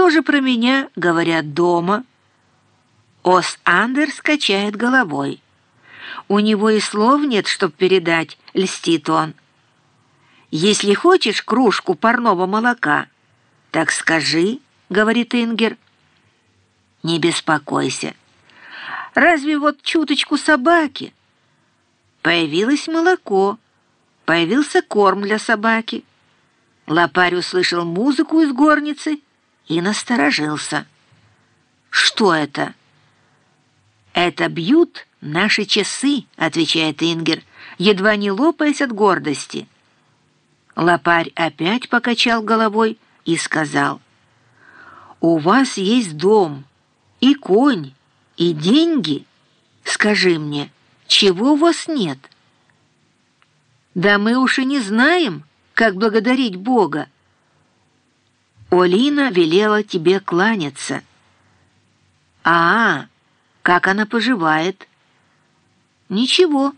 Что же про меня говорят дома? Ос Андерс качает головой. У него и слов нет, чтоб передать, льстит он. Если хочешь кружку парного молока, так скажи, говорит Ингер. Не беспокойся. Разве вот чуточку собаки? Появилось молоко, появился корм для собаки. Лопарь услышал музыку из горницы и насторожился. «Что это?» «Это бьют наши часы», — отвечает Ингер, едва не лопаясь от гордости. Лопарь опять покачал головой и сказал, «У вас есть дом и конь, и деньги. Скажи мне, чего у вас нет?» «Да мы уж и не знаем», как благодарить Бога. Олина велела тебе кланяться. А, как она поживает? Ничего.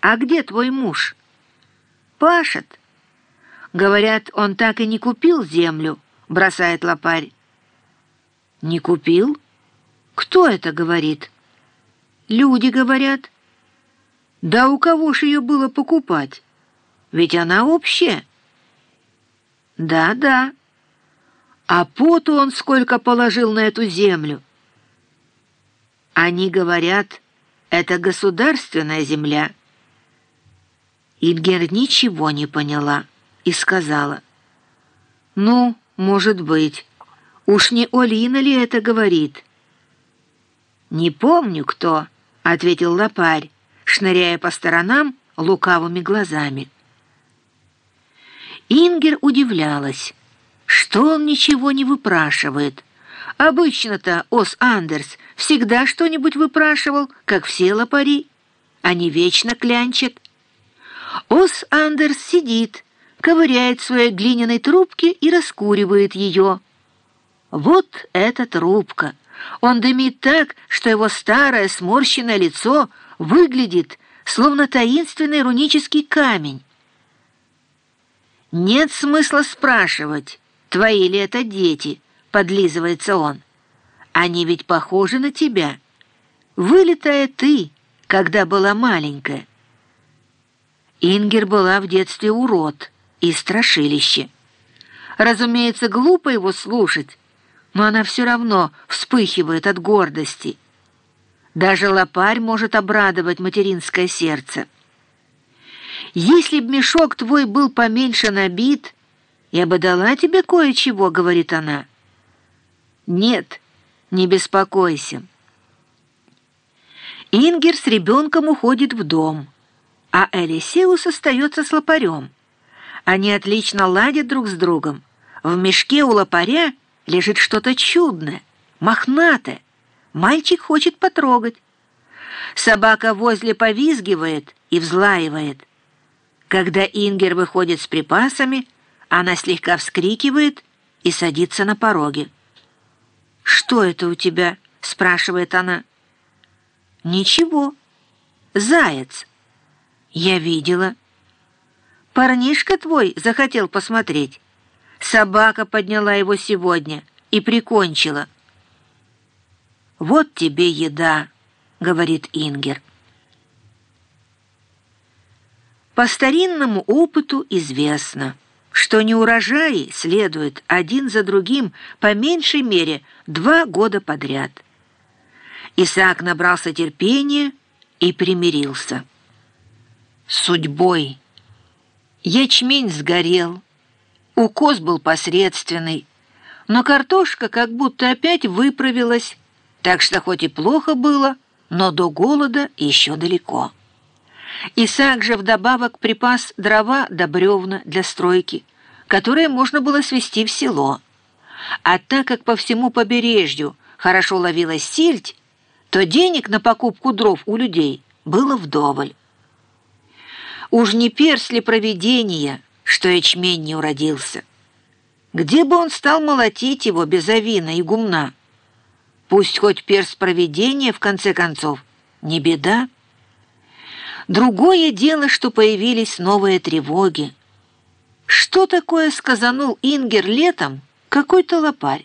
А где твой муж? Пашет. Говорят, он так и не купил землю, бросает лопарь. Не купил? Кто это говорит? Люди говорят. Да у кого ж ее было покупать? Ведь она общая. Да-да. А поту он сколько положил на эту землю. Они говорят, это государственная земля. Ингер ничего не поняла и сказала, «Ну, может быть, уж не Олина ли это говорит?» «Не помню, кто», — ответил лопарь, шныряя по сторонам лукавыми глазами. Ингер удивлялась, что он ничего не выпрашивает. Обычно-то Ос Андерс всегда что-нибудь выпрашивал, как все лопари. Они вечно клянчат. Ос Андерс сидит, ковыряет в своей глиняной трубке и раскуривает ее. Вот эта трубка. Он дымит так, что его старое сморщенное лицо выглядит, словно таинственный рунический камень. «Нет смысла спрашивать, твои ли это дети», — подлизывается он. «Они ведь похожи на тебя. Вылетая ты, когда была маленькая». Ингер была в детстве урод и страшилище. Разумеется, глупо его слушать, но она все равно вспыхивает от гордости. Даже лопарь может обрадовать материнское сердце. «Если б мешок твой был поменьше набит, я бы дала тебе кое-чего», — говорит она. «Нет, не беспокойся». Ингер с ребенком уходит в дом, а Элисеус остается с лопарем. Они отлично ладят друг с другом. В мешке у лопаря лежит что-то чудное, мохнатое. Мальчик хочет потрогать. Собака возле повизгивает и взлаивает. Когда Ингер выходит с припасами, она слегка вскрикивает и садится на пороге. «Что это у тебя?» — спрашивает она. «Ничего. Заяц. Я видела. Парнишка твой захотел посмотреть. Собака подняла его сегодня и прикончила». «Вот тебе еда», — говорит Ингер. По старинному опыту известно, что неурожаи следуют один за другим по меньшей мере два года подряд. Исаак набрался терпения и примирился. Судьбой. Ячмень сгорел, укос был посредственный, но картошка как будто опять выправилась, так что хоть и плохо было, но до голода еще далеко. Исаак же вдобавок припас дрова до бревна для стройки, которые можно было свести в село. А так как по всему побережью хорошо ловилась сельдь, то денег на покупку дров у людей было вдоволь. Уж не перс ли провидения, что ячмень не уродился? Где бы он стал молотить его без авина и гумна? Пусть хоть перс провидения, в конце концов, не беда. Другое дело, что появились новые тревоги. Что такое сказанул Ингер летом какой-то лопарь?